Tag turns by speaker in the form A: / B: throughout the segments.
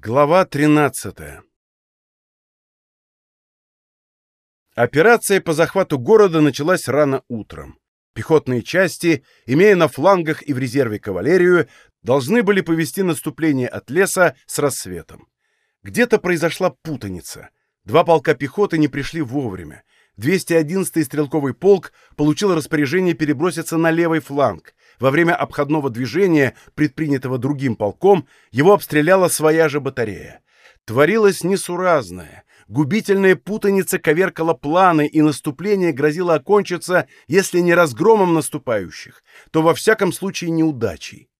A: Глава 13 Операция по захвату города началась рано утром. Пехотные части, имея на флангах и в резерве кавалерию, должны были повести наступление от леса с рассветом. Где-то произошла путаница. Два полка пехоты не пришли вовремя. 211-й стрелковый полк получил распоряжение переброситься на левый фланг, во время обходного движения, предпринятого другим полком, его обстреляла своя же батарея. Творилось несуразное. Губительная путаница коверкала планы, и наступление грозило окончиться, если не разгромом наступающих, то во всяком случае неудачей.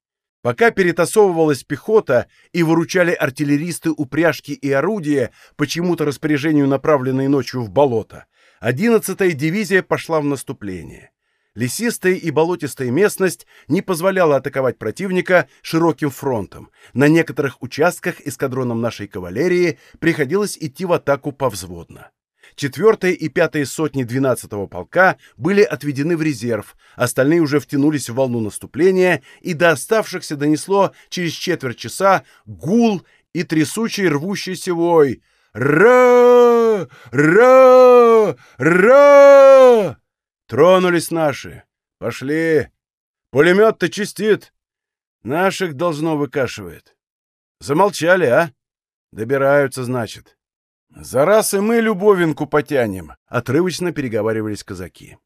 A: Пока перетасовывалась пехота и выручали артиллеристы упряжки и орудия, почему-то распоряжению направленные ночью в болото, 11-я дивизия пошла в наступление. Лесистая и болотистая местность не позволяла атаковать противника широким фронтом. На некоторых участках эскадроном нашей кавалерии приходилось идти в атаку повзводно. Четвертая и пятая сотни 12-го полка были отведены в резерв, остальные уже втянулись в волну наступления, и до оставшихся донесло через четверть часа гул и трясучий рвущийся вой. «Ра! Ра! Ра!» Тронулись наши. Пошли. Пулемет-то чистит. Наших должно выкашивает. Замолчали, а? Добираются, значит. За раз и мы любовинку потянем, отрывочно переговаривались казаки.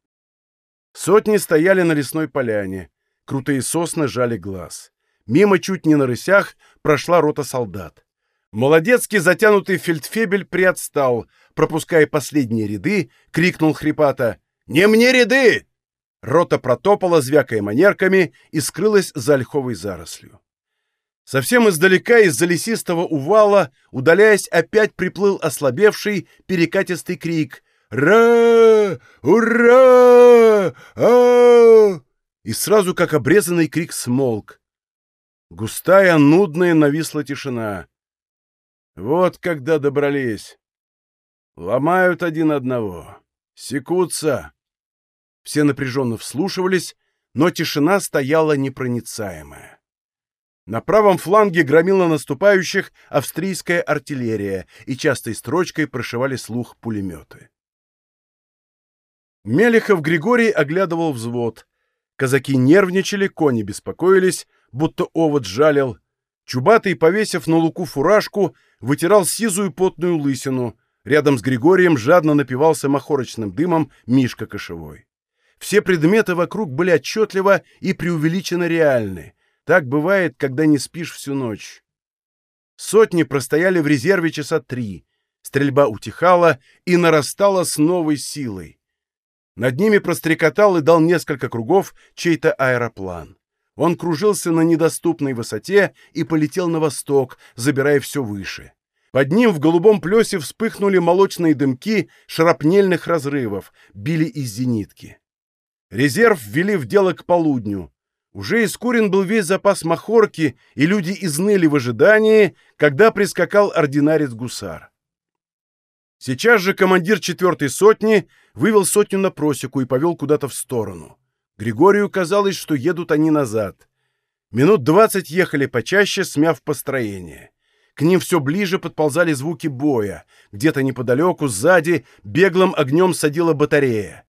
A: Сотни стояли на лесной поляне. Крутые сосны жали глаз. Мимо чуть не на рысях прошла рота солдат. Молодецкий затянутый фельдфебель приотстал, пропуская последние ряды, крикнул хрипато «Не мне ряды!» Рота протопала, звякая манерками, и скрылась за ольховой зарослью. Совсем издалека из-за лесистого увала, удаляясь, опять приплыл ослабевший перекатистый крик «Ра! Ура! а И сразу, как обрезанный крик, смолк. Густая, нудная нависла тишина. Вот когда добрались. Ломают один одного. Секутся. Все напряженно вслушивались, но тишина стояла непроницаемая. На правом фланге громила наступающих австрийская артиллерия, и частой строчкой прошивали слух пулеметы. Мелехов Григорий оглядывал взвод. Казаки нервничали, кони беспокоились, будто овод жалил. Чубатый, повесив на луку фуражку, вытирал сизую потную лысину. Рядом с Григорием жадно напивался махорочным дымом Мишка Кошевой. Все предметы вокруг были отчетливо и преувеличенно реальны. Так бывает, когда не спишь всю ночь. Сотни простояли в резерве часа три. Стрельба утихала и нарастала с новой силой. Над ними прострекотал и дал несколько кругов чей-то аэроплан. Он кружился на недоступной высоте и полетел на восток, забирая все выше. Под ним в голубом плесе вспыхнули молочные дымки шрапнельных разрывов, били из зенитки. Резерв ввели в дело к полудню. Уже искурен был весь запас махорки, и люди изныли в ожидании, когда прискакал ординарец-гусар. Сейчас же командир четвертой сотни вывел сотню на просеку и повел куда-то в сторону. Григорию казалось, что едут они назад. Минут двадцать ехали почаще, смяв построение. К ним все ближе подползали звуки боя. Где-то неподалеку, сзади, беглым огнем садила батарея.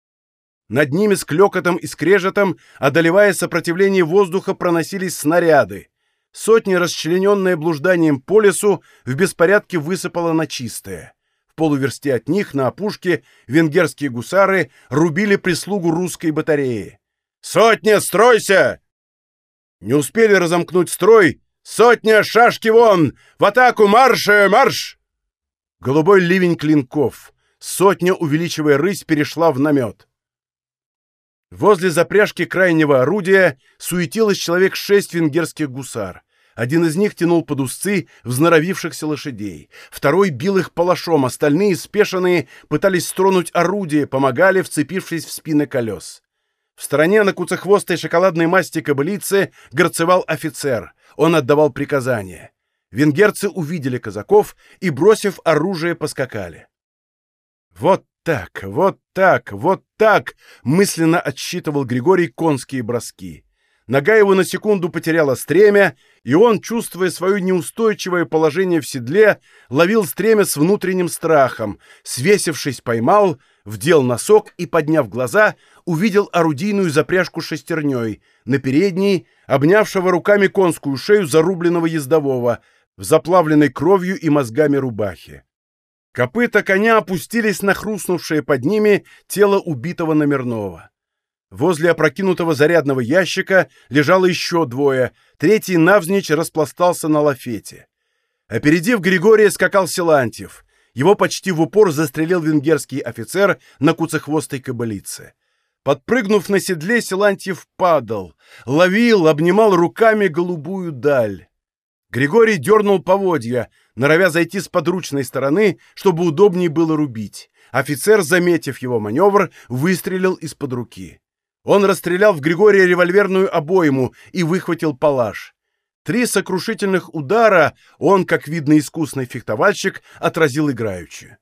A: Над ними с клёкотом и скрежетом, одолевая сопротивление воздуха, проносились снаряды. Сотни, расчлененные блужданием по лесу, в беспорядке высыпало на чистое. В полуверсте от них, на опушке, венгерские гусары рубили прислугу русской батареи. «Сотня, стройся!» Не успели разомкнуть строй. «Сотня, шашки вон! В атаку марш, марш!» Голубой ливень клинков. Сотня, увеличивая рысь, перешла в намет. Возле запряжки крайнего орудия суетилось человек шесть венгерских гусар. Один из них тянул под узцы взноровившихся лошадей. Второй бил их палашом, остальные, спешенные, пытались стронуть орудие, помогали, вцепившись в спины колес. В стороне на куцехвостой шоколадной масти кобылицы горцевал офицер. Он отдавал приказания. Венгерцы увидели казаков и, бросив оружие, поскакали. Вот так, вот так, вот так!» — мысленно отсчитывал Григорий конские броски. Нога его на секунду потеряла стремя, и он, чувствуя свое неустойчивое положение в седле, ловил стремя с внутренним страхом, свесившись, поймал, вдел носок и, подняв глаза, увидел орудийную запряжку шестерней, на передней, обнявшего руками конскую шею зарубленного ездового, в заплавленной кровью и мозгами рубахе. Копыта коня опустились на хрустнувшее под ними тело убитого номерного. Возле опрокинутого зарядного ящика лежало еще двое, третий навзничь распластался на лафете. Опередив Григория, скакал Силантьев. Его почти в упор застрелил венгерский офицер на куцехвостой кобылице. Подпрыгнув на седле, Силантьев падал, ловил, обнимал руками голубую даль. Григорий дернул поводья, норовя зайти с подручной стороны, чтобы удобнее было рубить. Офицер, заметив его маневр, выстрелил из-под руки. Он расстрелял в Григория револьверную обойму и выхватил палаш. Три сокрушительных удара он, как видно искусный фехтовальщик, отразил играючи.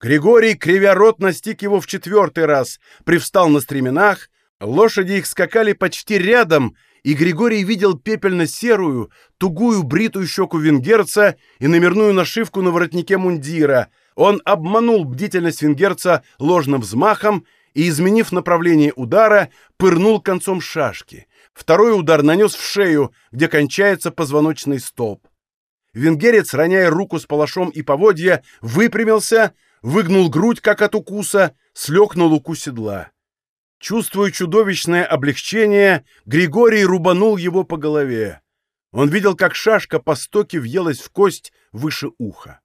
A: Григорий, кривя рот, настиг его в четвертый раз, привстал на стременах, лошади их скакали почти рядом, и Григорий видел пепельно-серую, тугую бритую щеку венгерца и номерную нашивку на воротнике мундира. Он обманул бдительность венгерца ложным взмахом и, изменив направление удара, пырнул концом шашки. Второй удар нанес в шею, где кончается позвоночный столб. Венгерец, роняя руку с палашом и поводья, выпрямился, выгнул грудь, как от укуса, слег на луку седла. Чувствуя чудовищное облегчение, Григорий рубанул его по голове. Он видел, как шашка по стоке въелась в кость выше уха.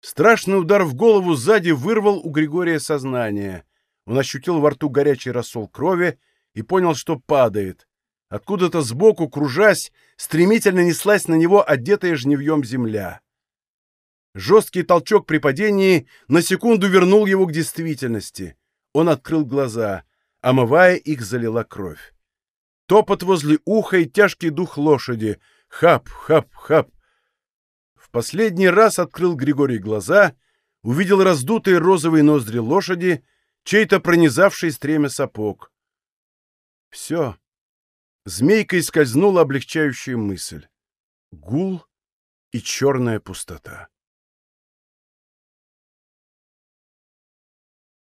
A: Страшный удар в голову сзади вырвал у Григория сознание. Он ощутил во рту горячий рассол крови и понял, что падает. Откуда-то сбоку, кружась, стремительно неслась на него одетая жневьем земля. Жесткий толчок при падении на секунду вернул его к действительности. Он открыл глаза. Омывая их, залила кровь. Топот возле уха и тяжкий дух лошади. Хап, хап, хап. В последний раз открыл Григорий глаза, увидел раздутые розовые ноздри лошади чей-то пронизавший стремя сапог. Все. Змейкой скользнула облегчающая мысль. Гул и черная пустота.